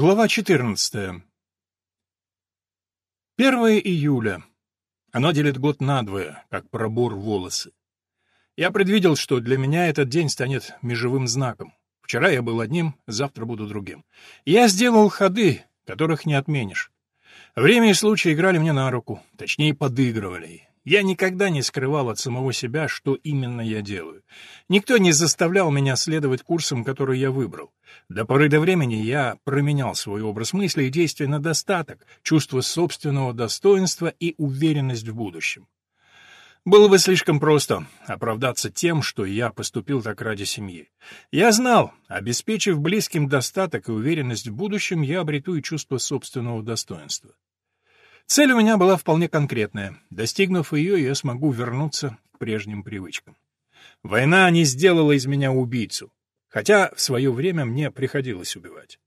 Глава 14. 1 июля. Оно делит год надвое, как пробор волосы. Я предвидел, что для меня этот день станет межевым знаком. Вчера я был одним, завтра буду другим. Я сделал ходы, которых не отменишь. Время и случай играли мне на руку, точнее, подыгрывали. Я никогда не скрывал от самого себя, что именно я делаю. Никто не заставлял меня следовать курсам, которые я выбрал. До поры до времени я променял свой образ мысли и действий на достаток, чувство собственного достоинства и уверенность в будущем. Было бы слишком просто оправдаться тем, что я поступил так ради семьи. Я знал, обеспечив близким достаток и уверенность в будущем, я обрету и чувство собственного достоинства. Цель у меня была вполне конкретная. Достигнув ее, я смогу вернуться к прежним привычкам. Война не сделала из меня убийцу, хотя в свое время мне приходилось убивать.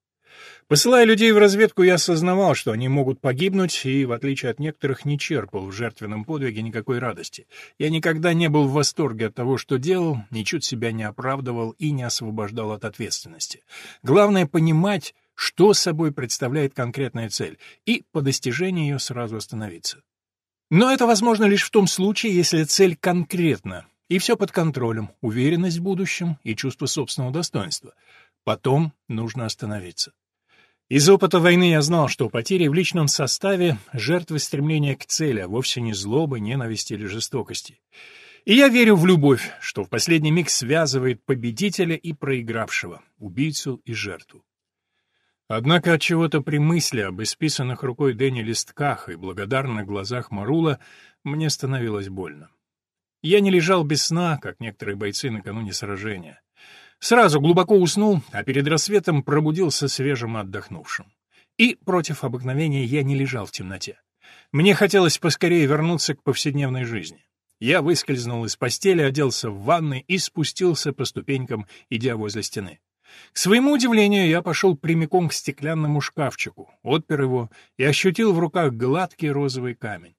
Посылая людей в разведку, я осознавал, что они могут погибнуть, и, в отличие от некоторых, не черпал в жертвенном подвиге никакой радости. Я никогда не был в восторге от того, что делал, ничуть себя не оправдывал и не освобождал от ответственности. Главное — понимать, что собой представляет конкретная цель, и по достижении ее сразу остановиться. Но это возможно лишь в том случае, если цель конкретна, и все под контролем, уверенность в будущем и чувство собственного достоинства. Потом нужно остановиться. Из опыта войны я знал, что потери в личном составе — жертвы стремления к цели, а вовсе не злобы, ненависти или жестокости. И я верю в любовь, что в последний миг связывает победителя и проигравшего, убийцу и жертву. Однако от чего-то при мысли об исписанных рукой Дэнни листках и благодарных глазах Марула мне становилось больно. Я не лежал без сна, как некоторые бойцы накануне сражения. Сразу глубоко уснул, а перед рассветом пробудился свежим отдохнувшим. И, против обыкновения, я не лежал в темноте. Мне хотелось поскорее вернуться к повседневной жизни. Я выскользнул из постели, оделся в ванной и спустился по ступенькам, идя возле стены. К своему удивлению, я пошел прямиком к стеклянному шкафчику, отпер его и ощутил в руках гладкий розовый камень.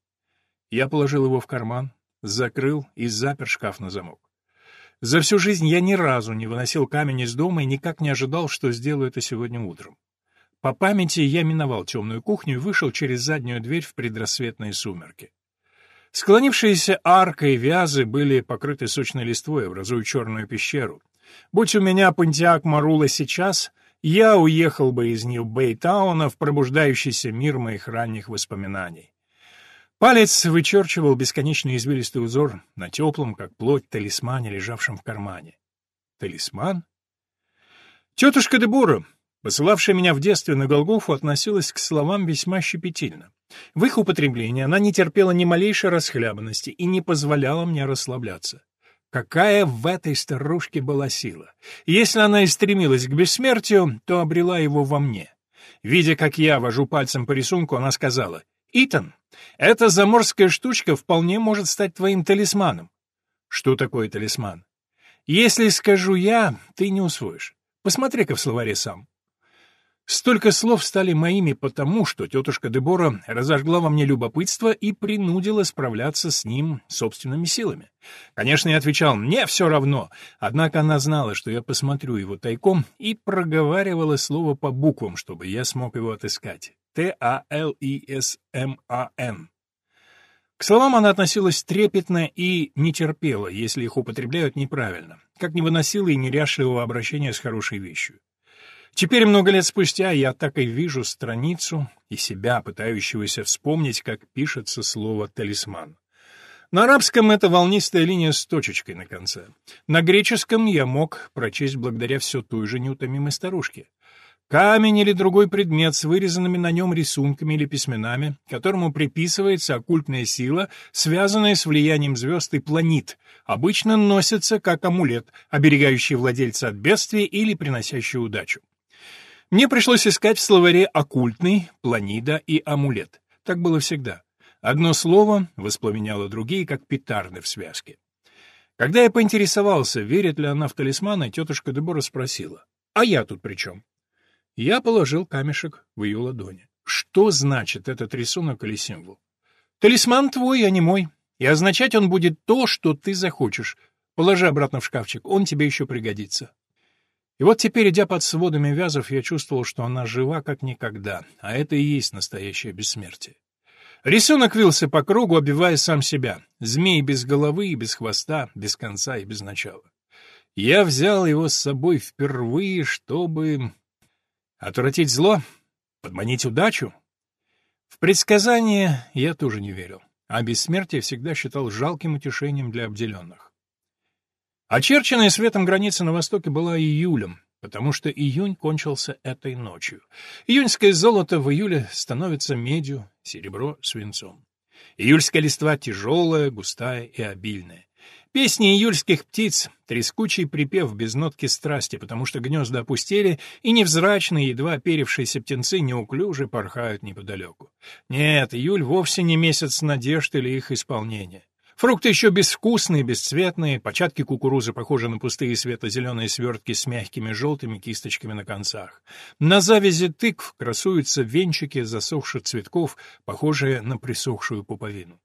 Я положил его в карман, закрыл и запер шкаф на замок. За всю жизнь я ни разу не выносил камень из дома и никак не ожидал, что сделаю это сегодня утром. По памяти я миновал темную кухню и вышел через заднюю дверь в предрассветные сумерки. Склонившиеся аркой вязы были покрыты сочной листвой, образуя черную пещеру. Будь у меня Пантиак Марула сейчас, я уехал бы из Нью-Бэйтауна в пробуждающийся мир моих ранних воспоминаний. Палец вычерчивал бесконечный извилистый узор на теплом, как плоть, талисмане, лежавшем в кармане. Талисман? Тетушка Дебора, посылавшая меня в детстве на Голгофу, относилась к словам весьма щепетильно. В их употреблении она не терпела ни малейшей расхлябанности и не позволяла мне расслабляться. Какая в этой старушке была сила! Если она и стремилась к бессмертию, то обрела его во мне. Видя, как я вожу пальцем по рисунку, она сказала, «Итан, эта заморская штучка вполне может стать твоим талисманом». «Что такое талисман?» «Если скажу я, ты не усвоишь. Посмотри-ка в словаре сам». Столько слов стали моими потому, что тетушка Дебора разожгла во мне любопытство и принудила справляться с ним собственными силами. Конечно, я отвечал «мне все равно», однако она знала, что я посмотрю его тайком и проговаривала слово по буквам, чтобы я смог его отыскать. Т-А-Л-И-С-М-А-Н. К словам она относилась трепетно и не терпела, если их употребляют неправильно, как не выносила и неряшливого обращения с хорошей вещью. Теперь, много лет спустя, я так и вижу страницу и себя, пытающегося вспомнить, как пишется слово «талисман». На арабском это волнистая линия с точечкой на конце. На греческом я мог прочесть благодаря все той же неутомимой старушке. Камень или другой предмет с вырезанными на нем рисунками или письменами, которому приписывается оккультная сила, связанная с влиянием звезд и планет, обычно носится как амулет, оберегающий владельца от бедствия или приносящий удачу. Мне пришлось искать в словаре «оккультный», «планида» и «амулет». Так было всегда. Одно слово воспламеняло другие, как петарды в связке. Когда я поинтересовался, верит ли она в талисманы, тетушка Дебора спросила, «А я тут при чем?» Я положил камешек в ее ладони. Что значит этот рисунок или символ? Талисман твой, а не мой. И означать он будет то, что ты захочешь. Положи обратно в шкафчик, он тебе еще пригодится. И вот теперь, идя под сводами вязов, я чувствовал, что она жива как никогда, а это и есть настоящее бессмертие. Рисунок вился по кругу, обивая сам себя. Змей без головы и без хвоста, без конца и без начала. Я взял его с собой впервые, чтобы... Отвратить зло? Подманить удачу? В предсказания я тоже не верил, а бессмертие всегда считал жалким утешением для обделенных. Очерченная светом граница на востоке была июлем, потому что июнь кончился этой ночью. Июньское золото в июле становится медью, серебро — свинцом. Июльская листва тяжелая, густая и обильная. Песни июльских птиц — трескучий припев без нотки страсти, потому что гнезда опустели, и невзрачные, едва оперившиеся птенцы неуклюже порхают неподалеку. Нет, июль вовсе не месяц надежд или их исполнения. Фрукты еще безвкусные, бесцветные, початки кукурузы похожи на пустые светло-зеленые свертки с мягкими желтыми кисточками на концах. На завязи тыкв красуются венчики засохших цветков, похожие на присохшую пуповину.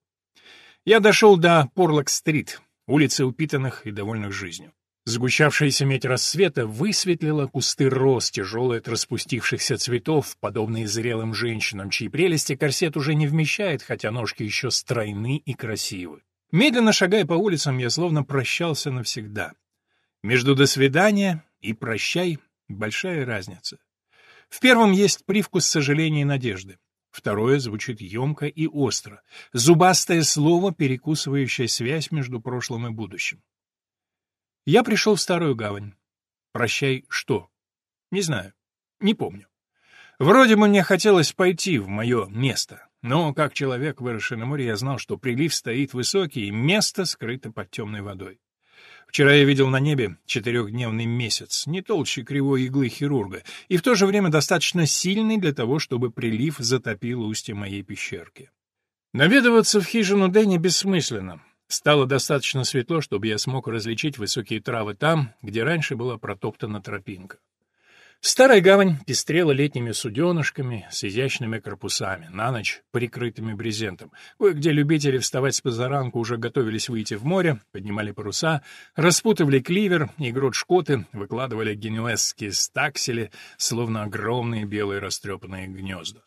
Я дошел до Порлок-стрит, улицы упитанных и довольных жизнью. Сгущавшаяся медь рассвета высветлила кусты роз, тяжелые от распустившихся цветов, подобные зрелым женщинам, чьи прелести корсет уже не вмещает, хотя ножки еще стройны и красивы. Медленно шагая по улицам, я словно прощался навсегда. Между «до свидания» и «прощай» большая разница. В первом есть привкус сожаления и надежды. Второе звучит емко и остро. Зубастое слово, перекусывающее связь между прошлым и будущим. Я пришел в Старую Гавань. Прощай, что? Не знаю. Не помню. Вроде бы мне хотелось пойти в мое место. Но, как человек, выросший на море, я знал, что прилив стоит высокий, и место скрыто под темной водой. Вчера я видел на небе четырехдневный месяц, не толще кривой иглы хирурга, и в то же время достаточно сильный для того, чтобы прилив затопил устье моей пещерки. Наведываться в хижину Дэнни бессмысленно. Стало достаточно светло, чтобы я смог различить высокие травы там, где раньше была протоптана тропинка. Старая гавань пестрела летними суденышками с изящными корпусами, на ночь прикрытыми брезентом. Кое-где любители вставать с позаранку уже готовились выйти в море, поднимали паруса, распутывали кливер и грот-шкоты, выкладывали генуэзские стаксели, словно огромные белые растрепанные гнезда.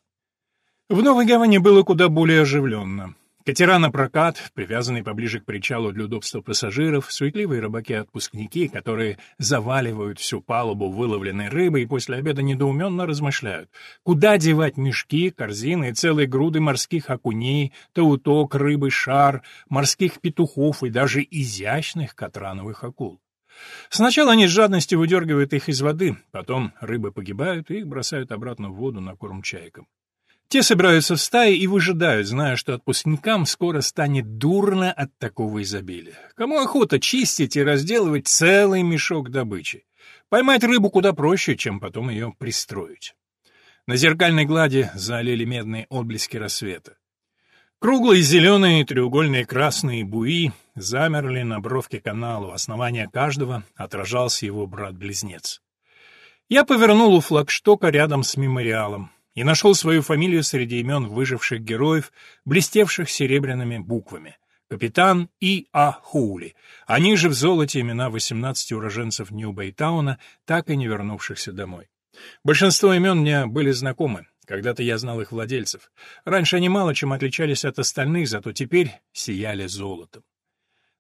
В Новой Гавани было куда более оживленно. Катера на прокат, привязанные поближе к причалу для удобства пассажиров, суетливые рыбаки-отпускники, которые заваливают всю палубу выловленной рыбой и после обеда недоуменно размышляют, куда девать мешки, корзины и целые груды морских окуней, тауток, рыбы, шар, морских петухов и даже изящных катрановых акул. Сначала они с жадностью выдергивают их из воды, потом рыбы погибают и их бросают обратно в воду на корм чайкам. Те собираются в стаи и выжидают, зная, что отпускникам скоро станет дурно от такого изобилия. Кому охота чистить и разделывать целый мешок добычи? Поймать рыбу куда проще, чем потом ее пристроить. На зеркальной глади залили медные отблески рассвета. Круглые зеленые, треугольные красные буи замерли на бровке канала, у основания каждого отражался его брат-близнец. Я повернул у флагштока рядом с мемориалом и нашел свою фамилию среди имен выживших героев, блестевших серебряными буквами. Капитан И. А. Хули, они же в золоте имена 18 уроженцев Нью-Бэйтауна, так и не вернувшихся домой. Большинство имен мне были знакомы, когда-то я знал их владельцев. Раньше они мало чем отличались от остальных, зато теперь сияли золотом.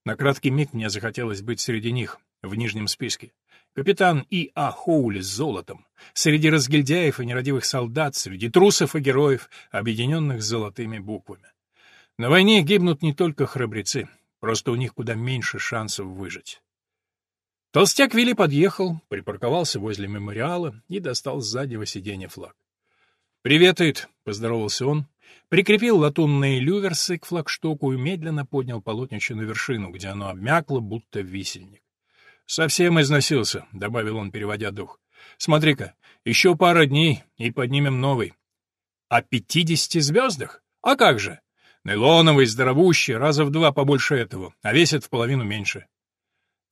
На краткий миг мне захотелось быть среди них, в нижнем списке. Капитан И. А. Хоули с золотом. Среди разгильдяев и нерадивых солдат, среди трусов и героев, объединенных золотыми буквами. На войне гибнут не только храбрецы, просто у них куда меньше шансов выжить. Толстяк Вилли подъехал, припарковался возле мемориала и достал с заднего сиденья флаг. «Привет, Ит!» — поздоровался он, прикрепил латунные люверсы к флагштоку и медленно поднял полотнище на вершину, где оно обмякло, будто висельник. «Совсем износился», — добавил он, переводя дух. «Смотри-ка, еще пара дней, и поднимем новый». «О пятидесяти звездах? А как же? Нейлоновый, здоровущий, раза в два побольше этого, а весит в половину меньше».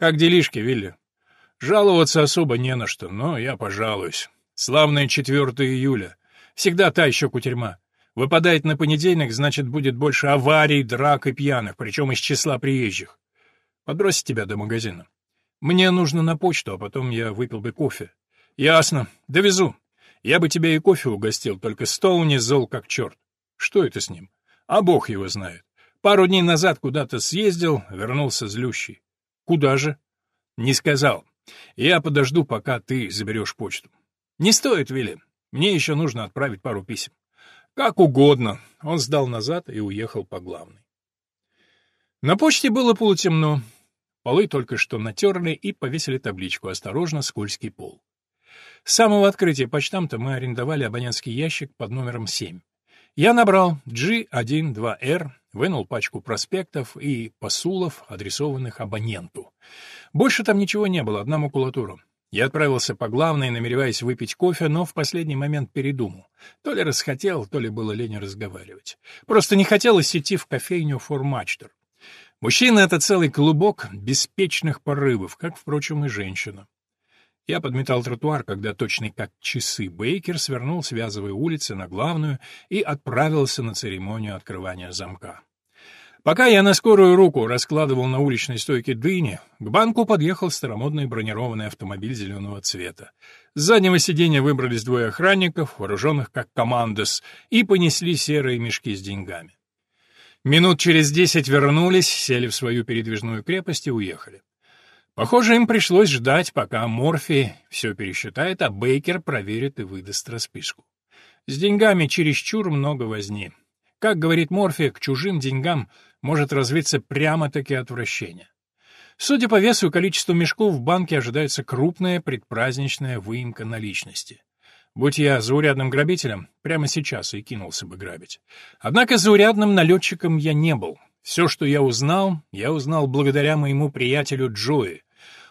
«Как делишки, Вилли?» «Жаловаться особо не на что, но я пожалуюсь. Славное 4 июля. Всегда та еще кутерьма. Выпадает на понедельник, значит, будет больше аварий, драк и пьяных, причем из числа приезжих. Подбросить тебя до магазина. Мне нужно на почту, а потом я выпил бы кофе. Ясно. Довезу. Я бы тебя и кофе угостил, только стол не зол как черт. Что это с ним? А бог его знает. Пару дней назад куда-то съездил, вернулся злющий. Куда же? Не сказал. Я подожду, пока ты заберешь почту. Не стоит, Вилли. Мне еще нужно отправить пару писем. Как угодно. Он сдал назад и уехал по главной. На почте было полутемно. Полы только что натерли и повесили табличку «Осторожно, скользкий пол». С самого открытия почтамта мы арендовали абонентский ящик под номером 7. Я набрал G12R, вынул пачку проспектов и посулов, адресованных абоненту. Больше там ничего не было, одна макулатура. Я отправился по главной, намереваясь выпить кофе, но в последний момент передумал. То ли расхотел, то ли было лень разговаривать. Просто не хотелось идти в кофейню «Формачтер». Мужчина — это целый клубок беспечных порывов, как, впрочем, и женщина. Я подметал тротуар, когда точно как часы Бейкер свернул, связывая улицы на главную, и отправился на церемонию открывания замка. Пока я на скорую руку раскладывал на уличной стойке дыни, к банку подъехал старомодный бронированный автомобиль зеленого цвета. С заднего сиденья выбрались двое охранников, вооруженных как командос, и понесли серые мешки с деньгами. Минут через десять вернулись, сели в свою передвижную крепость и уехали. Похоже, им пришлось ждать, пока Морфи все пересчитает, а Бейкер проверит и выдаст расписку. С деньгами чересчур много возни. Как говорит Морфи, к чужим деньгам может развиться прямо-таки отвращение. Судя по весу и количеству мешков, в банке ожидается крупная предпраздничная выемка наличности. Будь я заурядным грабителем, прямо сейчас и кинулся бы грабить. Однако заурядным налетчиком я не был. Все, что я узнал, я узнал благодаря моему приятелю Джои,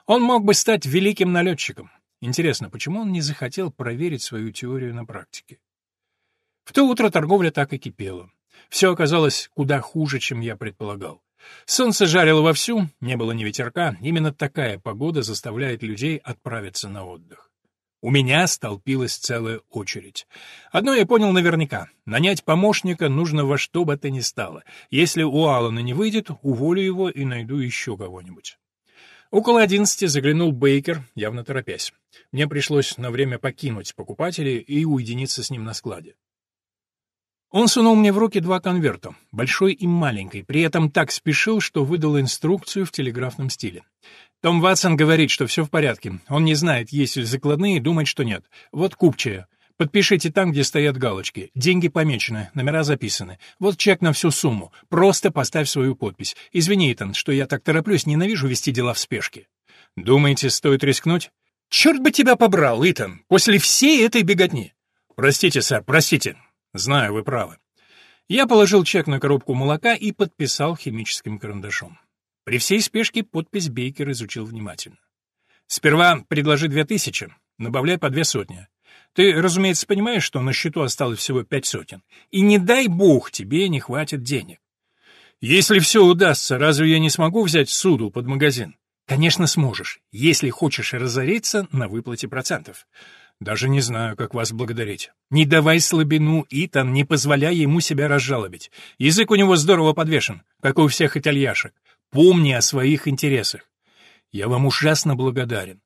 он мог бы стать великим налетчиком. Интересно, почему он не захотел проверить свою теорию на практике? В то утро торговля так и кипела. Все оказалось куда хуже, чем я предполагал. Солнце жарило вовсю, не было ни ветерка. Именно такая погода заставляет людей отправиться на отдых. У меня столпилась целая очередь. Одно я понял наверняка. Нанять помощника нужно во что бы то ни стало. Если у Алана не выйдет, уволю его и найду еще кого-нибудь. Около одиннадцати заглянул Бейкер, явно торопясь. Мне пришлось на время покинуть покупателя и уединиться с ним на складе. Он сунул мне в руки два конверта, большой и маленький, при этом так спешил, что выдал инструкцию в телеграфном стиле. Том Ватсон говорит, что все в порядке. Он не знает, есть ли закладные, думает, что нет. Вот купчая. Подпишите там, где стоят галочки. Деньги помечены, номера записаны. Вот чек на всю сумму. Просто поставь свою подпись. Извини, Итан, что я так тороплюсь, ненавижу вести дела в спешке. Думаете, стоит рискнуть? Черт бы тебя побрал, Итан, после всей этой беготни. Простите, сэр, простите. Знаю, вы правы. Я положил чек на коробку молока и подписал химическим карандашом. При всей спешке подпись Бейкер изучил внимательно. Сперва предложи две тысячи, добавляй по две сотни. Ты, разумеется, понимаешь, что на счету осталось всего пять сотен. И не дай бог тебе не хватит денег. Если все удастся, разве я не смогу взять суду под магазин? Конечно, сможешь, если хочешь разориться на выплате процентов. Даже не знаю, как вас благодарить. Не давай слабину, Итан, не позволяй ему себя разжалобить. Язык у него здорово подвешен, как у всех итальяшек. Помни о своих интересах. Я вам ужасно благодарен.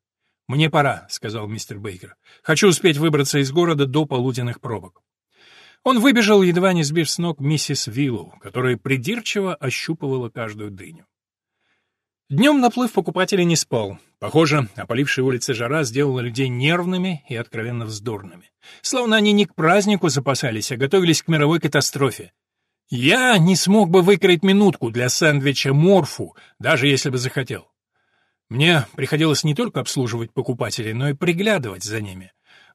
«Мне пора», — сказал мистер Бейкер. «Хочу успеть выбраться из города до полуденных пробок». Он выбежал, едва не сбив с ног миссис Виллоу, которая придирчиво ощупывала каждую дыню. Днем наплыв покупателей не спал. Похоже, опалившая улицы жара сделала людей нервными и откровенно вздорными. Словно они не к празднику запасались, а готовились к мировой катастрофе. Я не смог бы выкроить минутку для сэндвича морфу, даже если бы захотел. Мне приходилось не только обслуживать покупателей, но и приглядывать за ними.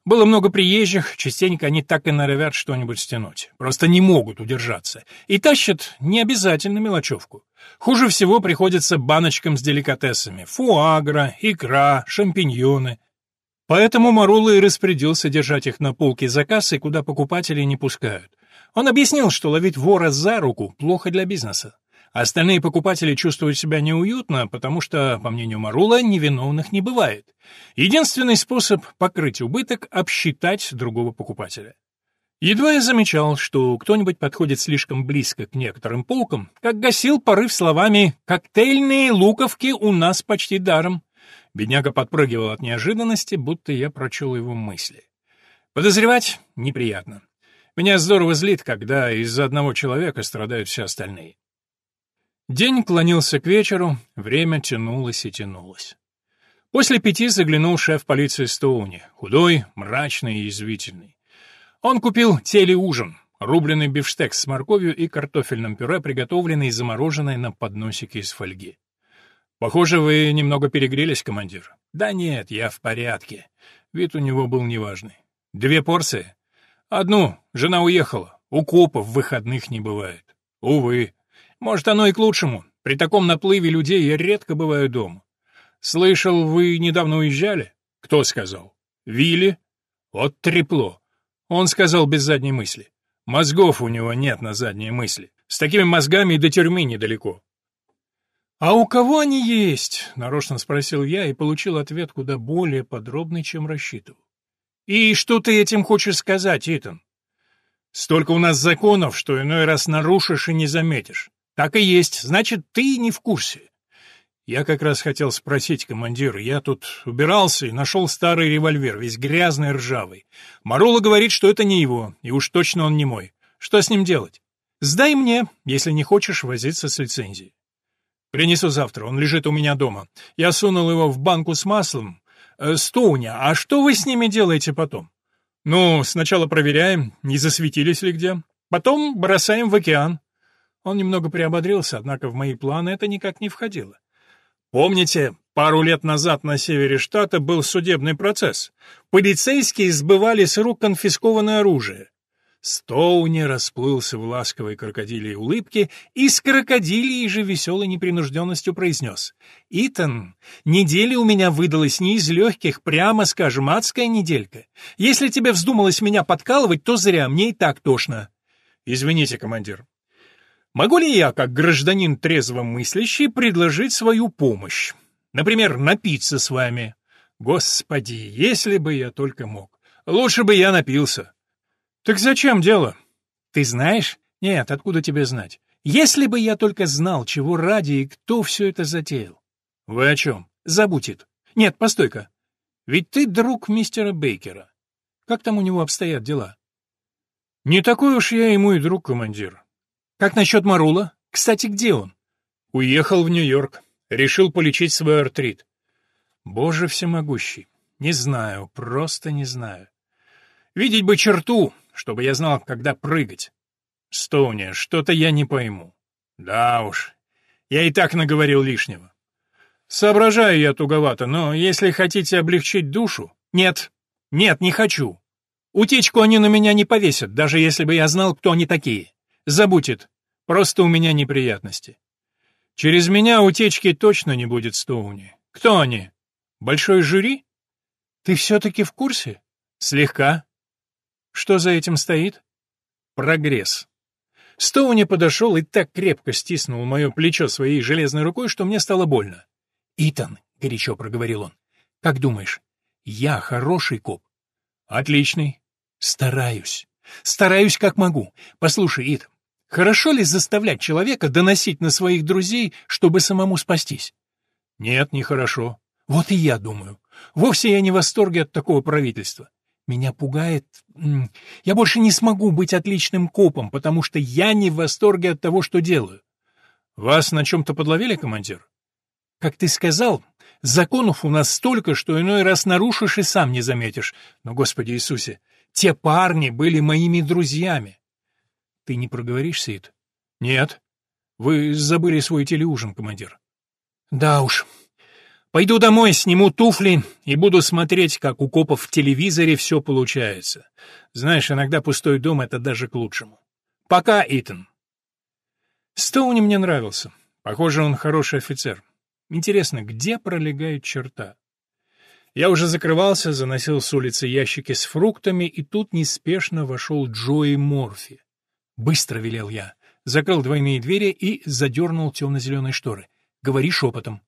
Было много приезжих, частенько они так и норовят что-нибудь стянуть. Просто не могут удержаться. И тащат не обязательно мелочевку. Хуже всего приходится баночкам с деликатесами. Фуагра, икра, шампиньоны. Поэтому Марула и распорядился держать их на полке за кассой, куда покупатели не пускают. Он объяснил, что ловить вора за руку плохо для бизнеса. Остальные покупатели чувствуют себя неуютно, потому что, по мнению Марула, невиновных не бывает. Единственный способ покрыть убыток — обсчитать другого покупателя. Едва я замечал, что кто-нибудь подходит слишком близко к некоторым полкам, как гасил порыв словами «коктейльные луковки у нас почти даром». Бедняга подпрыгивал от неожиданности, будто я прочел его мысли. Подозревать неприятно. Меня здорово злит, когда из-за одного человека страдают все остальные. День клонился к вечеру, время тянулось и тянулось. После пяти заглянул шеф полиции Стоуни, худой, мрачный и язвительный. Он купил телеужин, рубленый бифштекс с морковью и картофельным пюре, приготовленный и замороженный на подносике из фольги. «Похоже, вы немного перегрелись, командир». «Да нет, я в порядке». Вид у него был неважный. «Две порции?» «Одну. Жена уехала. У копов выходных не бывает». «Увы. Может, оно и к лучшему. При таком наплыве людей я редко бываю дома. Слышал, вы недавно уезжали? Кто сказал? Вилли? Вот трепло. Он сказал без задней мысли. Мозгов у него нет на задние мысли. С такими мозгами и до тюрьмы недалеко. «А у кого они есть?» — нарочно спросил я и получил ответ куда более подробный, чем рассчитывал. «И что ты этим хочешь сказать, Итан?» «Столько у нас законов, что иной раз нарушишь и не заметишь. Так и есть, значит, ты не в курсе. Я как раз хотел спросить, командир, я тут убирался и нашел старый револьвер, весь грязный, ржавый. Марула говорит, что это не его, и уж точно он не мой. Что с ним делать? Сдай мне, если не хочешь возиться с лицензией. Принесу завтра, он лежит у меня дома. Я сунул его в банку с маслом. Э, Стоуня, а что вы с ними делаете потом? Ну, сначала проверяем, не засветились ли где. Потом бросаем в океан. Он немного приободрился, однако в мои планы это никак не входило. Помните, пару лет назад на севере штата был судебный процесс. Полицейские сбывали с рук конфискованное оружие. Стоуни расплылся в ласковой крокодилей улыбке и с крокодилией же веселой непринужденностью произнес. «Итан, неделя у меня выдалась не из легких, прямо скажем, адская неделька. Если тебе вздумалось меня подкалывать, то зря, мне и так тошно». «Извините, командир, Могу ли я, как гражданин трезво мыслящий, предложить свою помощь? Например, напиться с вами? Господи, если бы я только мог. Лучше бы я напился. Так зачем дело? Ты знаешь? Нет, откуда тебе знать? Если бы я только знал, чего ради и кто все это затеял. Вы о чем? Забудь это. Нет, постой-ка. Ведь ты друг мистера Бейкера. Как там у него обстоят дела? Не такой уж я ему и друг, командир. Как насчет Марула? Кстати, где он? Уехал в Нью-Йорк. Решил полечить свой артрит. Боже всемогущий. Не знаю, просто не знаю. Видеть бы черту, чтобы я знал, когда прыгать. Стоуни, что-то я не пойму. Да уж, я и так наговорил лишнего. Соображаю я туговато, но если хотите облегчить душу... Нет, нет, не хочу. Утечку они на меня не повесят, даже если бы я знал, кто они такие. Забудь это. Просто у меня неприятности. Через меня утечки точно не будет Стоуни. Кто они? Большой жюри? Ты все-таки в курсе? Слегка. Что за этим стоит? Прогресс. Стоуни подошел и так крепко стиснул мое плечо своей железной рукой, что мне стало больно. «Итан», — горячо проговорил он, — «как думаешь, я хороший коп?» «Отличный. Стараюсь. Стараюсь как могу. Послушай, Ит, Хорошо ли заставлять человека доносить на своих друзей, чтобы самому спастись? Нет, нехорошо. Вот и я думаю. Вовсе я не в восторге от такого правительства. Меня пугает... Я больше не смогу быть отличным копом, потому что я не в восторге от того, что делаю. Вас на чем-то подловили, командир? Как ты сказал, законов у нас столько, что иной раз нарушишь и сам не заметишь. Но, Господи Иисусе, те парни были моими друзьями. Ты не проговоришься, Ид? Нет. Вы забыли свой телеужин, командир. Да уж. Пойду домой, сниму туфли и буду смотреть, как у копов в телевизоре все получается. Знаешь, иногда пустой дом — это даже к лучшему. Пока, Итан. Стоуни мне нравился. Похоже, он хороший офицер. Интересно, где пролегает черта? Я уже закрывался, заносил с улицы ящики с фруктами, и тут неспешно вошел Джои Морфи. «Быстро!» — велел я. Закрыл двойные двери и задернул темно-зеленые шторы. «Говори шепотом».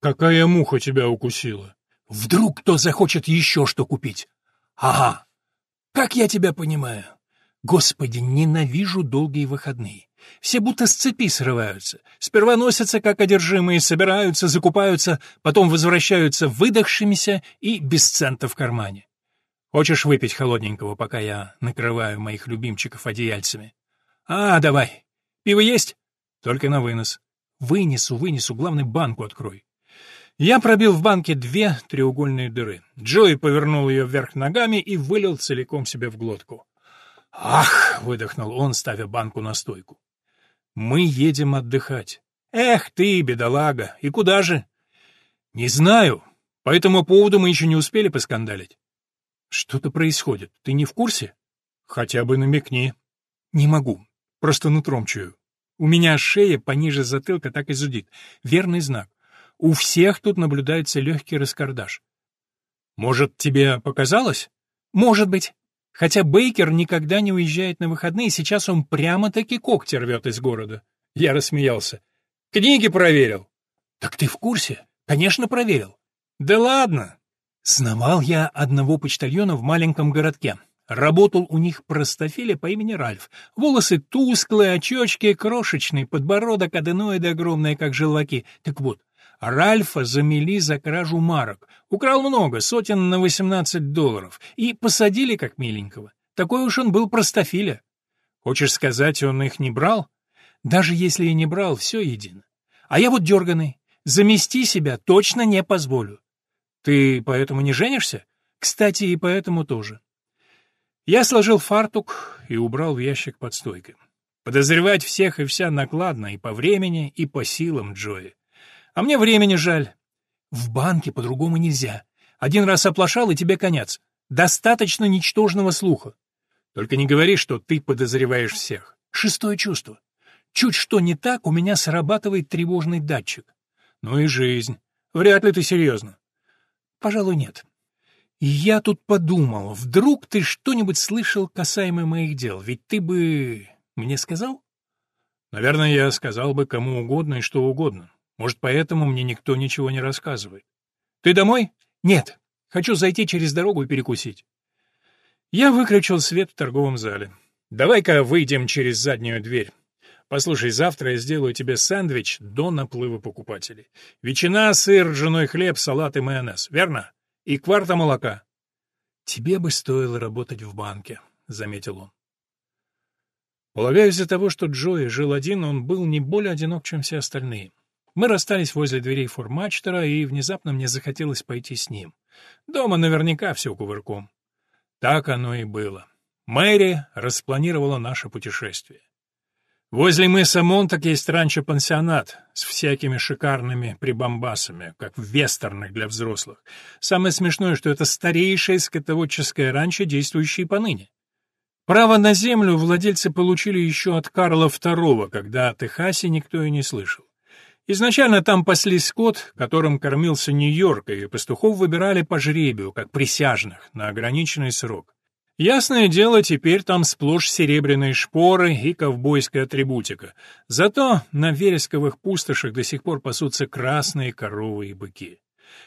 «Какая муха тебя укусила?» «Вдруг кто захочет еще что купить?» «Ага! Как я тебя понимаю?» «Господи, ненавижу долгие выходные. Все будто с цепи срываются. Сперва носятся как одержимые, собираются, закупаются, потом возвращаются выдохшимися и без цента в кармане. Хочешь выпить холодненького, пока я накрываю моих любимчиков одеяльцами? А, давай. Пиво есть? Только на вынос. Вынесу, вынесу, главное, банку открой. Я пробил в банке две треугольные дыры. Джои повернул ее вверх ногами и вылил целиком себе в глотку. «Ах!» — выдохнул он, ставя банку на стойку. «Мы едем отдыхать». «Эх ты, бедолага! И куда же?» «Не знаю. По этому поводу мы еще не успели поскандалить». «Что-то происходит. Ты не в курсе?» «Хотя бы намекни». «Не могу. Просто нутром чую. У меня шея пониже затылка так и зудит. Верный знак. У всех тут наблюдается легкий раскардаш. Может, тебе показалось? Может быть. Хотя Бейкер никогда не уезжает на выходные, сейчас он прямо-таки когти рвет из города. Я рассмеялся. Книги проверил. Так ты в курсе? Конечно, проверил. Да ладно. Сновал я одного почтальона в маленьком городке. Работал у них простофиля по имени Ральф. Волосы тусклые, очечки, крошечный, подбородок, аденоиды огромные, как желваки. Так вот, Ральфа замели за кражу марок. Украл много, сотен на 18 долларов. И посадили как миленького. Такой уж он был простофиля. Хочешь сказать, он их не брал? Даже если и не брал, все едино. А я вот дерганый. Замести себя точно не позволю. Ты поэтому не женишься? Кстати, и поэтому тоже. Я сложил фартук и убрал в ящик под стойкой. Подозревать всех и вся накладно и по времени, и по силам Джои. А мне времени жаль. В банке по-другому нельзя. Один раз оплошал, и тебе конец. Достаточно ничтожного слуха. Только не говори, что ты подозреваешь всех. Шестое чувство. Чуть что не так, у меня срабатывает тревожный датчик. Ну и жизнь. Вряд ли ты серьезно. Пожалуй, нет. Я тут подумал, вдруг ты что-нибудь слышал касаемо моих дел, ведь ты бы мне сказал? Наверное, я сказал бы кому угодно и что угодно. Может, поэтому мне никто ничего не рассказывает. Ты домой? Нет. Хочу зайти через дорогу и перекусить. Я выключил свет в торговом зале. Давай-ка выйдем через заднюю дверь. Послушай, завтра я сделаю тебе сэндвич до наплыва покупателей. Ветчина, сыр, ржаной хлеб, салат и майонез. Верно? И кварта молока. Тебе бы стоило работать в банке, заметил он. Полагаю, из-за того, что Джои жил один, он был не более одинок, чем все остальные. Мы расстались возле дверей формачтера, и внезапно мне захотелось пойти с ним. Дома наверняка все кувырком. Так оно и было. Мэри распланировала наше путешествие. Возле мыса Монтак есть ранчо-пансионат с всякими шикарными прибамбасами, как в вестернах для взрослых. Самое смешное, что это старейшее скотоводческое ранчо, действующее поныне. Право на землю владельцы получили еще от Карла II, когда о Техасе никто и не слышал. Изначально там пасли скот, которым кормился Нью-Йорк, и пастухов выбирали по жребию, как присяжных, на ограниченный срок. Ясное дело, теперь там сплошь серебряные шпоры и ковбойская атрибутика. Зато на вересковых пустошах до сих пор пасутся красные коровы и быки.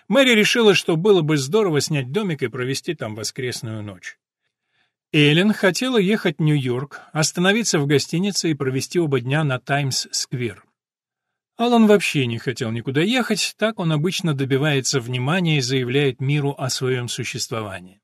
Мэри решила, что было бы здорово снять домик и провести там воскресную ночь. Эллен хотела ехать в Нью-Йорк, остановиться в гостинице и провести оба дня на Таймс-сквер. Алан вообще не хотел никуда ехать, так он обычно добивается внимания и заявляет миру о своем существовании.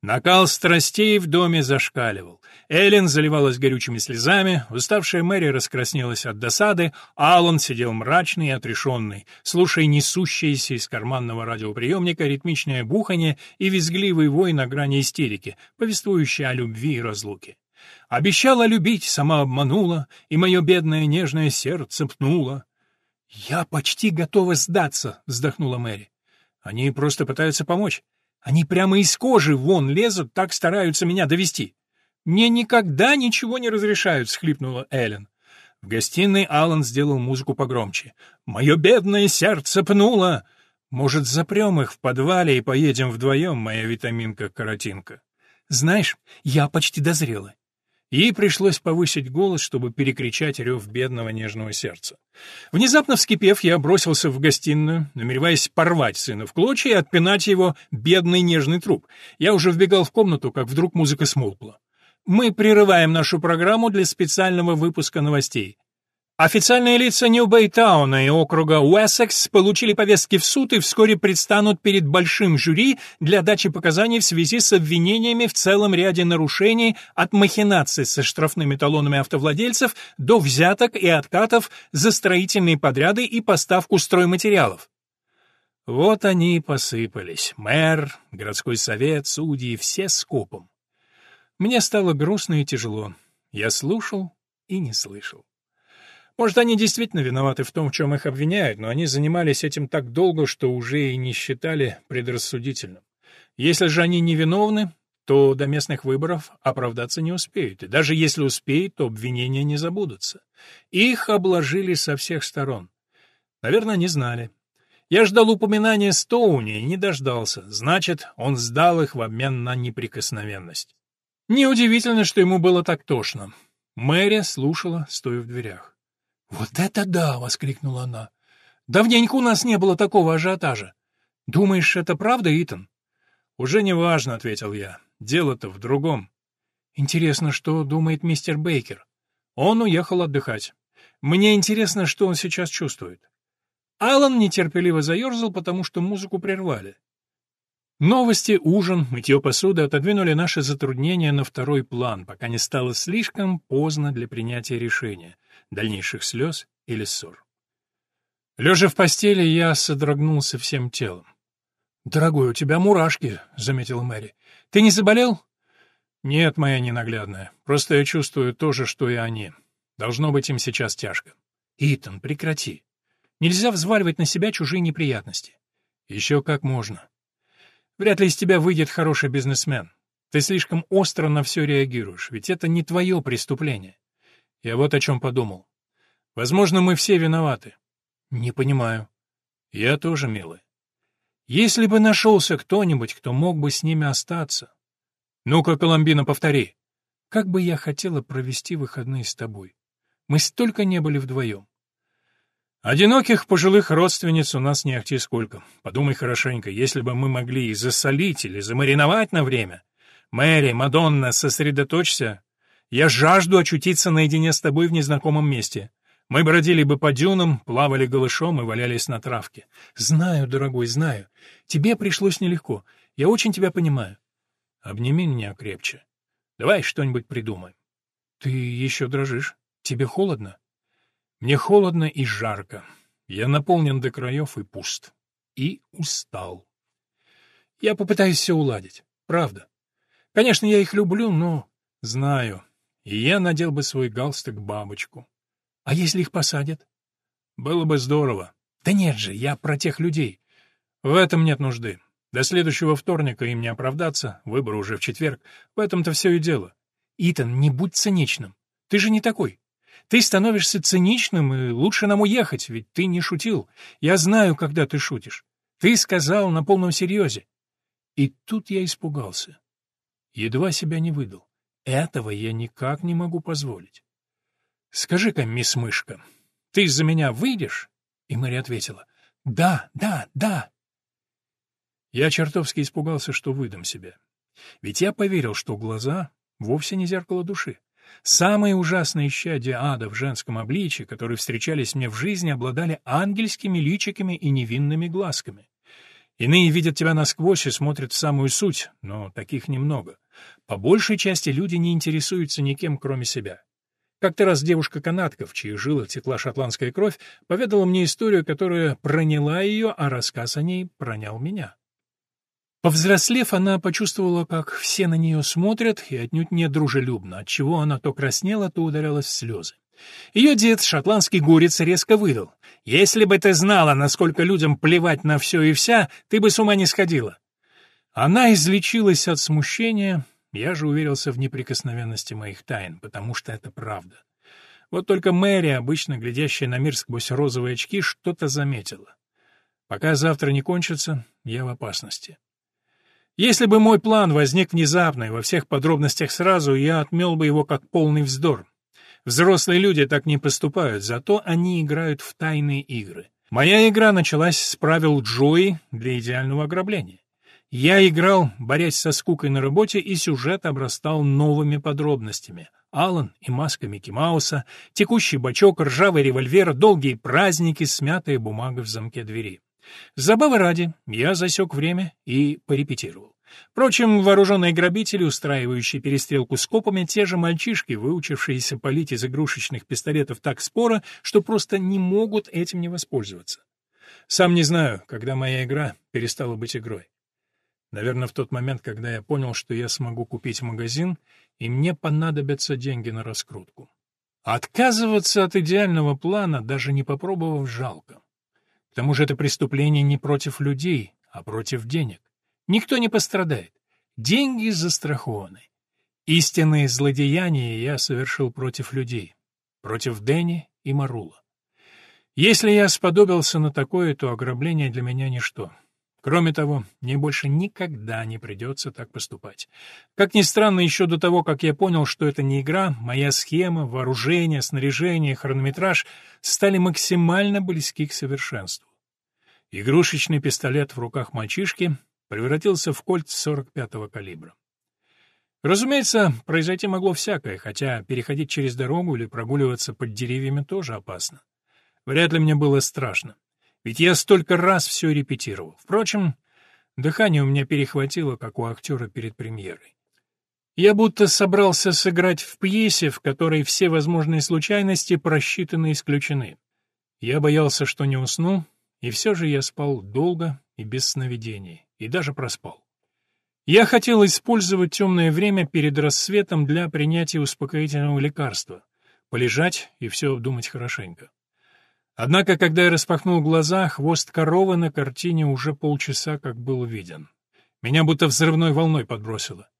Накал страстей в доме зашкаливал. Эллен заливалась горючими слезами, уставшая Мэри раскраснелась от досады, Аллан сидел мрачный и отрешенный, слушая несущееся из карманного радиоприемника ритмичное бухание и визгливый вой на грани истерики, повествующий о любви и разлуке. «Обещала любить, сама обманула, и мое бедное нежное сердце пнуло». «Я почти готова сдаться», — вздохнула Мэри. «Они просто пытаются помочь. Они прямо из кожи вон лезут, так стараются меня довести. Мне никогда ничего не разрешают, схлипнула Эллен. В гостиной Алан сделал музыку погромче. Мое бедное сердце пнуло. Может, запрем их в подвале и поедем вдвоем, моя витаминка-каротинка. Знаешь, я почти дозрела. Ей пришлось повысить голос, чтобы перекричать рев бедного нежного сердца. Внезапно вскипев, я бросился в гостиную, намереваясь порвать сына в клочья и отпинать его бедный нежный труп. Я уже вбегал в комнату, как вдруг музыка смолкла. «Мы прерываем нашу программу для специального выпуска новостей. Официальные лица Нью-Бэйтауна и округа Уэссекс получили повестки в суд и вскоре предстанут перед большим жюри для дачи показаний в связи с обвинениями в целом ряде нарушений от махинаций со штрафными талонами автовладельцев до взяток и откатов за строительные подряды и поставку стройматериалов. Вот они и посыпались. Мэр, городской совет, судьи — все скопом. Мне стало грустно и тяжело. Я слушал и не слышал. Может, они действительно виноваты в том, в чем их обвиняют, но они занимались этим так долго, что уже и не считали предрассудительным. Если же они невиновны, то до местных выборов оправдаться не успеют, и даже если успеют, то обвинения не забудутся. Их обложили со всех сторон. Наверное, не знали. Я ждал упоминания Стоуни и не дождался, значит, он сдал их в обмен на неприкосновенность. Неудивительно, что ему было так тошно. Мэри слушала, стоя в дверях. «Вот это да!» — воскликнула она. «Давненько у нас не было такого ажиотажа. Думаешь, это правда, Итан?» «Уже не важно», — ответил я. «Дело-то в другом». «Интересно, что думает мистер Бейкер?» «Он уехал отдыхать. Мне интересно, что он сейчас чувствует». Алан нетерпеливо заерзал, потому что музыку прервали. Новости, ужин, мытье посуды отодвинули наши затруднения на второй план, пока не стало слишком поздно для принятия решения, дальнейших слез или ссор. Лежа в постели, я содрогнулся всем телом. «Дорогой, у тебя мурашки», — заметила Мэри. «Ты не заболел?» «Нет, моя ненаглядная. Просто я чувствую то же, что и они. Должно быть им сейчас тяжко». «Итан, прекрати. Нельзя взваливать на себя чужие неприятности». «Еще как можно. Вряд ли из тебя выйдет хороший бизнесмен. Ты слишком остро на все реагируешь, ведь это не твое преступление. Я вот о чем подумал. Возможно, мы все виноваты. Не понимаю. Я тоже, милый. Если бы нашелся кто-нибудь, кто мог бы с ними остаться. Ну-ка, Коломбина, повтори. Как бы я хотела провести выходные с тобой. Мы столько не были вдвоем. Одиноких пожилых родственниц у нас не ахти сколько. Подумай хорошенько, если бы мы могли и засолить или замариновать на время. Мэри, Мадонна, сосредоточься. Я жажду очутиться наедине с тобой в незнакомом месте. Мы бродили бы по дюнам, плавали голышом и валялись на травке. Знаю, дорогой, знаю. Тебе пришлось нелегко. Я очень тебя понимаю. Обними меня крепче. Давай что-нибудь придумаем. Ты еще дрожишь? Тебе холодно? Мне холодно и жарко. Я наполнен до краев и пуст. И устал. Я попытаюсь все уладить. Правда. Конечно, я их люблю, но... Знаю. И я надел бы свой галстук-бабочку. А если их посадят? Было бы здорово. Да нет же, я про тех людей. В этом нет нужды. До следующего вторника им не оправдаться, выборы уже в четверг. В этом-то все и дело. Итан, не будь циничным. Ты же не такой. Ты становишься циничным, и лучше нам уехать, ведь ты не шутил. Я знаю, когда ты шутишь. Ты сказал на полном серьезе. И тут я испугался. Едва себя не выдал. Этого я никак не могу позволить. «Скажи-ка, мисс Мышка, ты из-за меня выйдешь?» И Мэри ответила. «Да, да, да». Я чертовски испугался, что выдам себя. Ведь я поверил, что глаза вовсе не зеркало души. Самые ужасные исчадия ада в женском обличье, которые встречались мне в жизни, обладали ангельскими личиками и невинными глазками. Иные видят тебя насквозь и смотрят в самую суть, но таких немного. По большей части люди не интересуются никем, кроме себя. Как-то раз девушка-канатка, в чьих жилах текла шотландская кровь, поведала мне историю, которая проняла ее, а рассказ о ней пронял меня. Повзрослев, она почувствовала, как все на нее смотрят, и отнюдь не дружелюбно, отчего она то краснела, то ударялась в слезы. Ее дед, шотландский горец, резко выдал. «Если бы ты знала, насколько людям плевать на все и вся, ты бы с ума не сходила». Она излечилась от смущения, я же уверился в неприкосновенности моих тайн, потому что это правда. Вот только Мэри, обычно глядящая на мир сквозь розовые очки, что-то заметила. Пока завтра не кончится, я в опасности. Если бы мой план возник внезапно и во всех подробностях сразу, я отмел бы его как полный вздор. Взрослые люди так не поступают, зато они играют в тайные игры. Моя игра началась с правил Джои для идеального ограбления. Я играл, борясь со скукой на работе, и сюжет обрастал новыми подробностями. Алан и маска Микки Мауса, текущий бачок, ржавый револьвер, долгие праздники, смятая бумага в замке двери. Забавы ради, я засек время и порепетировал. Впрочем, вооруженные грабители, устраивающие перестрелку с копами, те же мальчишки, выучившиеся палить из игрушечных пистолетов так споро, что просто не могут этим не воспользоваться. Сам не знаю, когда моя игра перестала быть игрой. Наверное, в тот момент, когда я понял, что я смогу купить магазин, и мне понадобятся деньги на раскрутку. Отказываться от идеального плана, даже не попробовав, жалко. К тому же это преступление не против людей, а против денег. Никто не пострадает. Деньги застрахованы. Истинные злодеяния я совершил против людей. Против Дэнни и Марула. Если я сподобился на такое, то ограбление для меня ничто. Кроме того, мне больше никогда не придется так поступать. Как ни странно, еще до того, как я понял, что это не игра, моя схема, вооружение, снаряжение, хронометраж стали максимально близки к совершенству. Игрушечный пистолет в руках мальчишки превратился в кольт 45-го калибра. Разумеется, произойти могло всякое, хотя переходить через дорогу или прогуливаться под деревьями тоже опасно. Вряд ли мне было страшно. Ведь я столько раз все репетировал. Впрочем, дыхание у меня перехватило, как у актера перед премьерой. Я будто собрался сыграть в пьесе, в которой все возможные случайности просчитаны и исключены. Я боялся, что не усну, и все же я спал долго и без сновидений, и даже проспал. Я хотел использовать темное время перед рассветом для принятия успокоительного лекарства, полежать и все обдумать хорошенько. Однако, когда я распахнул глаза, хвост коровы на картине уже полчаса как был виден. Меня будто взрывной волной подбросило.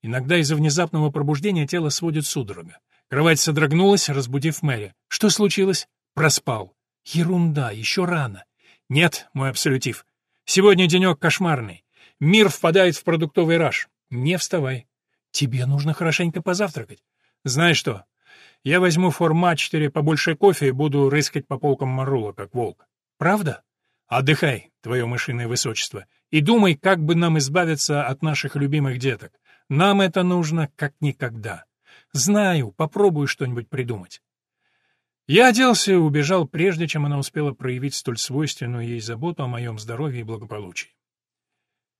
Иногда из-за внезапного пробуждения тело сводит судорога. Кровать содрогнулась, разбудив Мэри. Что случилось? Проспал. Ерунда, еще рано. Нет, мой абсолютив. Сегодня денек кошмарный. Мир впадает в продуктовый раж. Не вставай. Тебе нужно хорошенько позавтракать. Знаешь что, я возьму формат 4 побольше кофе и буду рыскать по полкам Марула, как волк. Правда? Отдыхай, твое мышиное высочество, и думай, как бы нам избавиться от наших любимых деток. Нам это нужно как никогда. Знаю, попробую что-нибудь придумать. Я оделся и убежал, прежде чем она успела проявить столь свойственную ей заботу о моем здоровье и благополучии.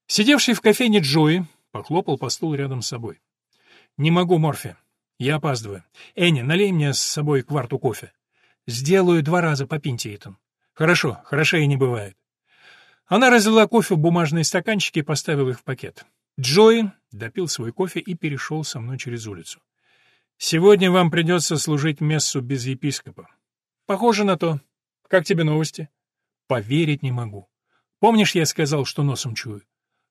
Сидевший в кофейне Джои похлопал по стулу рядом с собой. «Не могу, Морфи. Я опаздываю. Энни, налей мне с собой кварту кофе. Сделаю два раза по пинте, Итан. Хорошо, хорошее не бывает. Она разлила кофе в бумажные стаканчики и поставила их в пакет. Джои допил свой кофе и перешел со мной через улицу. «Сегодня вам придется служить мессу без епископа». «Похоже на то. Как тебе новости?» «Поверить не могу. Помнишь, я сказал, что носом чую?»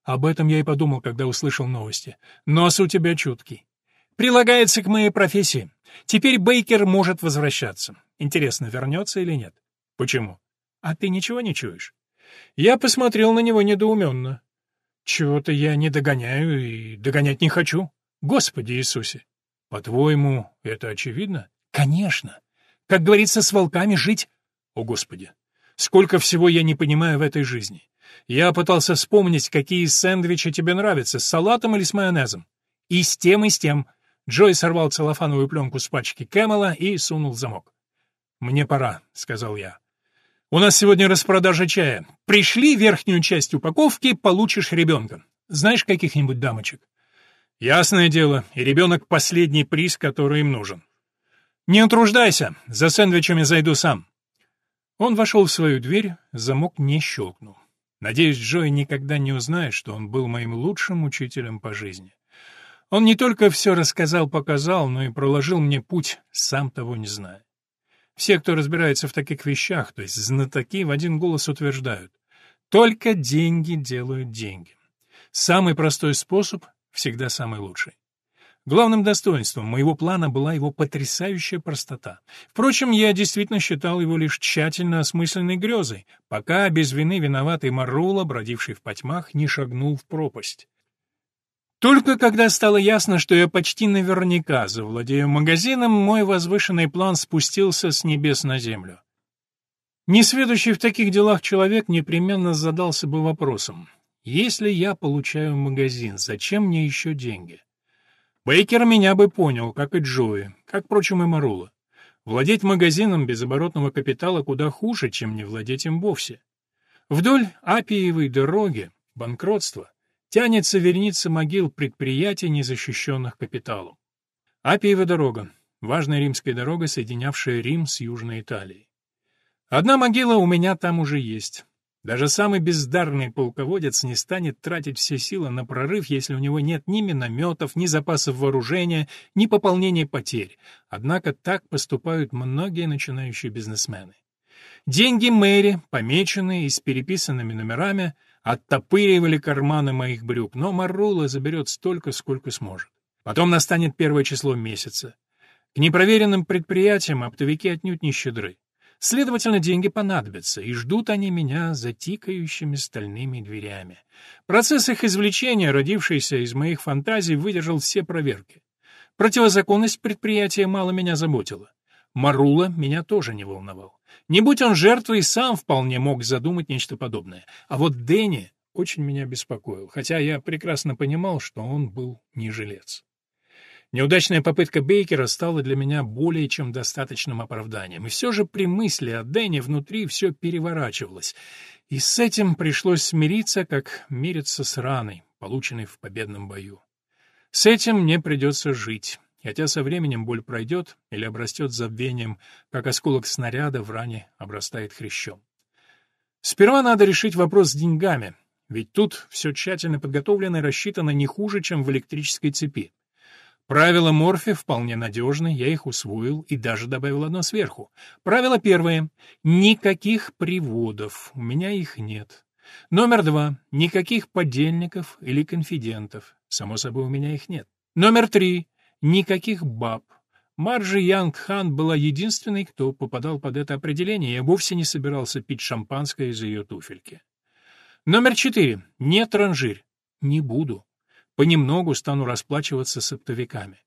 Об этом я и подумал, когда услышал новости. Нос у тебя чуткий прилагается к моей профессии. Теперь Бейкер может возвращаться. Интересно, вернется или нет? Почему? А ты ничего не чуешь? Я посмотрел на него недоуменно. Чего-то я не догоняю и догонять не хочу. Господи Иисусе! По-твоему, это очевидно? Конечно. Как говорится, с волками жить. О, Господи! Сколько всего я не понимаю в этой жизни. Я пытался вспомнить, какие сэндвичи тебе нравятся, с салатом или с майонезом. И с тем, и с тем. Джой сорвал целлофановую пленку с пачки Кэмела и сунул замок. «Мне пора», — сказал я. «У нас сегодня распродажа чая. Пришли верхнюю часть упаковки, получишь ребенка. Знаешь каких-нибудь дамочек?» «Ясное дело, и ребенок — последний приз, который им нужен». «Не утруждайся, за сэндвичами зайду сам». Он вошел в свою дверь, замок не щелкнул. Надеюсь, Джой никогда не узнает, что он был моим лучшим учителем по жизни. Он не только все рассказал-показал, но и проложил мне путь, сам того не зная. Все, кто разбирается в таких вещах, то есть знатоки, в один голос утверждают, только деньги делают деньги. Самый простой способ всегда самый лучший. Главным достоинством моего плана была его потрясающая простота. Впрочем, я действительно считал его лишь тщательно осмысленной грезой, пока без вины виноватый Марула, бродивший в потьмах, не шагнул в пропасть. Только когда стало ясно, что я почти наверняка завладею магазином, мой возвышенный план спустился с небес на землю. Несведущий в таких делах человек непременно задался бы вопросом, Если я получаю магазин, зачем мне еще деньги? Бейкер меня бы понял, как и Джои, как, впрочем, и Марула. Владеть магазином без оборотного капитала куда хуже, чем не владеть им вовсе. Вдоль Апиевой дороги, банкротства, тянется верница могил предприятий, не защищенных капиталом. Апиева дорога — важная римская дорога, соединявшая Рим с Южной Италией. Одна могила у меня там уже есть. Даже самый бездарный полководец не станет тратить все силы на прорыв, если у него нет ни минометов, ни запасов вооружения, ни пополнения потерь. Однако так поступают многие начинающие бизнесмены. Деньги мэри, помеченные и с переписанными номерами, оттопыривали карманы моих брюк, но Марула заберет столько, сколько сможет. Потом настанет первое число месяца. К непроверенным предприятиям оптовики отнюдь не щедры. Следовательно, деньги понадобятся, и ждут они меня за тикающими стальными дверями. Процесс их извлечения, родившийся из моих фантазий, выдержал все проверки. Противозаконность предприятия мало меня заботила. Марула меня тоже не волновал. Не будь он жертвой, сам вполне мог задумать нечто подобное. А вот Дэнни очень меня беспокоил, хотя я прекрасно понимал, что он был не жилец. Неудачная попытка Бейкера стала для меня более чем достаточным оправданием, и все же при мысли о Дэне внутри все переворачивалось, и с этим пришлось смириться, как мириться с раной, полученной в победном бою. С этим мне придется жить, хотя со временем боль пройдет или обрастет забвением, как осколок снаряда в ране обрастает хрящом. Сперва надо решить вопрос с деньгами, ведь тут все тщательно подготовлено и рассчитано не хуже, чем в электрической цепи. Правила Морфи вполне надежны, я их усвоил и даже добавил одно сверху. Правило первое. Никаких приводов, у меня их нет. Номер два. Никаких подельников или конфидентов. Само собой, у меня их нет. Номер три. Никаких баб. Марджи Янг Хан была единственной, кто попадал под это определение, и я вовсе не собирался пить шампанское из ее туфельки. Номер четыре. Не транжирь. Не буду. Понемногу стану расплачиваться с оптовиками.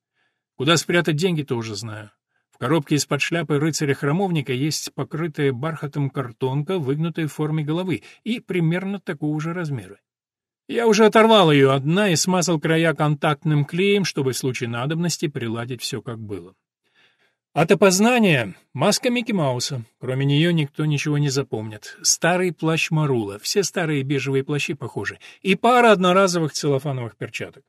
Куда спрятать деньги, тоже знаю. В коробке из-под шляпы рыцаря-храмовника есть покрытая бархатом картонка, выгнутая в форме головы, и примерно такого же размера. Я уже оторвал ее от дна и смазал края контактным клеем, чтобы в случае надобности приладить все как было. От опознания маска Микки Мауса. Кроме нее никто ничего не запомнит. Старый плащ Марула, все старые бежевые плащи похожи, и пара одноразовых целлофановых перчаток.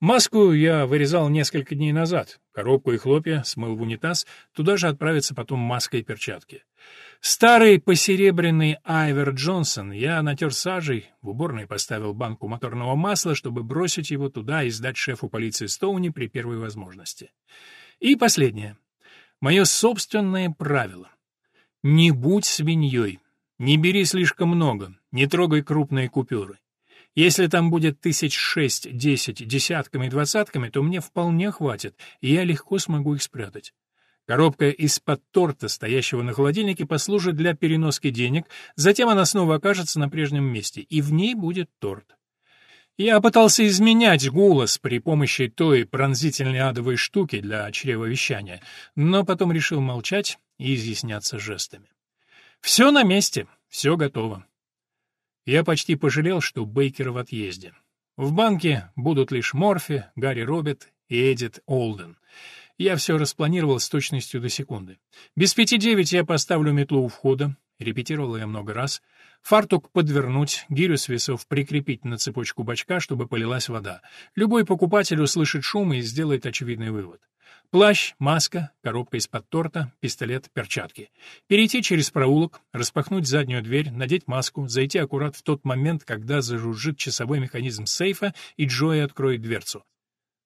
Маску я вырезал несколько дней назад. Коробку и хлопья смыл в унитаз, туда же отправятся потом маска и перчатки. Старый посеребряный Айвер Джонсон я натер сажей, в уборной поставил банку моторного масла, чтобы бросить его туда и сдать шефу полиции Стоуни при первой возможности. И последнее. Мое собственное правило. Не будь свиньей, не бери слишком много, не трогай крупные купюры. Если там будет тысяч шесть, десять, десятками, двадцатками, то мне вполне хватит, и я легко смогу их спрятать. Коробка из-под торта, стоящего на холодильнике, послужит для переноски денег, затем она снова окажется на прежнем месте, и в ней будет торт. Я пытался изменять голос при помощи той пронзительной адовой штуки для чревовещания, но потом решил молчать и изъясняться жестами. Все на месте, все готово. Я почти пожалел, что Бейкер в отъезде. В банке будут лишь Морфи, Гарри Робет и Эдит Олден. Я все распланировал с точностью до секунды. Без пяти девять я поставлю метлу у входа, репетировал я много раз — Фартук подвернуть, гирю с весов прикрепить на цепочку бачка, чтобы полилась вода. Любой покупатель услышит шум и сделает очевидный вывод. Плащ, маска, коробка из-под торта, пистолет, перчатки. Перейти через проулок, распахнуть заднюю дверь, надеть маску, зайти аккурат в тот момент, когда зажужжит часовой механизм сейфа и Джои откроет дверцу.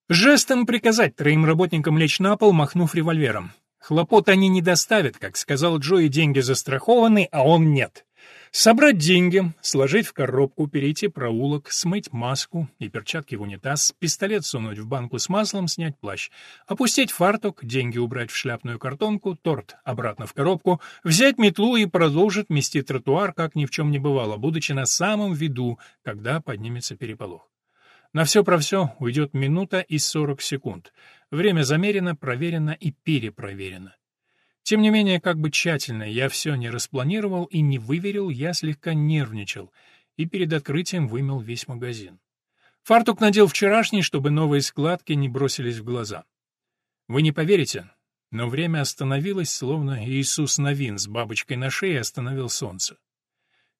Жестом приказать троим работникам лечь на пол, махнув револьвером. Хлопот они не доставят, как сказал Джои, деньги застрахованы, а он нет. Собрать деньги, сложить в коробку, перейти проулок, смыть маску и перчатки в унитаз, пистолет сунуть в банку с маслом, снять плащ, опустить фартук, деньги убрать в шляпную картонку, торт обратно в коробку, взять метлу и продолжить мести тротуар, как ни в чем не бывало, будучи на самом виду, когда поднимется переполох. На все про все уйдет минута и сорок секунд. Время замерено, проверено и перепроверено. Тем не менее, как бы тщательно я все не распланировал и не выверил, я слегка нервничал, и перед открытием вымел весь магазин. Фартук надел вчерашний, чтобы новые складки не бросились в глаза. Вы не поверите, но время остановилось, словно Иисус Новин с бабочкой на шее остановил солнце.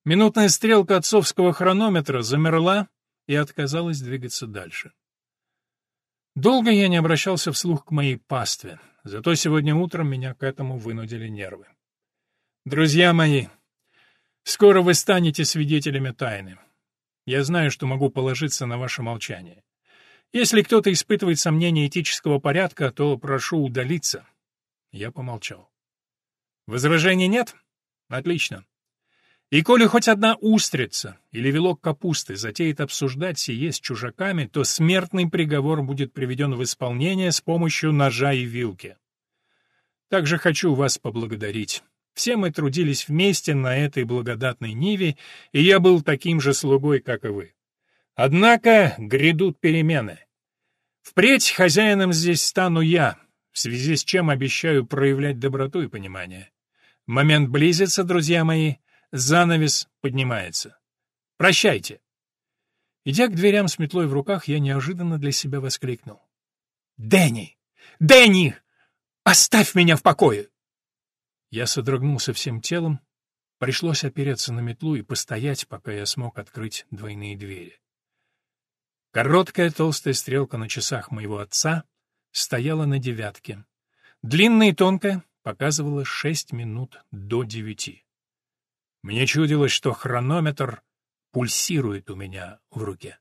Минутная стрелка отцовского хронометра замерла и отказалась двигаться дальше. Долго я не обращался вслух к моей пастве, зато сегодня утром меня к этому вынудили нервы. Друзья мои, скоро вы станете свидетелями тайны. Я знаю, что могу положиться на ваше молчание. Если кто-то испытывает сомнения этического порядка, то прошу удалиться. Я помолчал. Возражений нет? Отлично. И коли хоть одна устрица или вилок капусты затеет обсуждать сие с чужаками, то смертный приговор будет приведен в исполнение с помощью ножа и вилки. Также хочу вас поблагодарить. Все мы трудились вместе на этой благодатной ниве, и я был таким же слугой, как и вы. Однако грядут перемены. Впредь хозяином здесь стану я, в связи с чем обещаю проявлять доброту и понимание. Момент близится, друзья мои, Занавес поднимается. Прощайте. Идя к дверям с метлой в руках, я неожиданно для себя воскликнул. «Дэнни! Дэнни! Оставь меня в покое!» Я содрогнулся всем телом. Пришлось опереться на метлу и постоять, пока я смог открыть двойные двери. Короткая толстая стрелка на часах моего отца стояла на девятке. Длинная и тонкая показывала шесть минут до девяти. Мне чудилось, что хронометр пульсирует у меня в руке.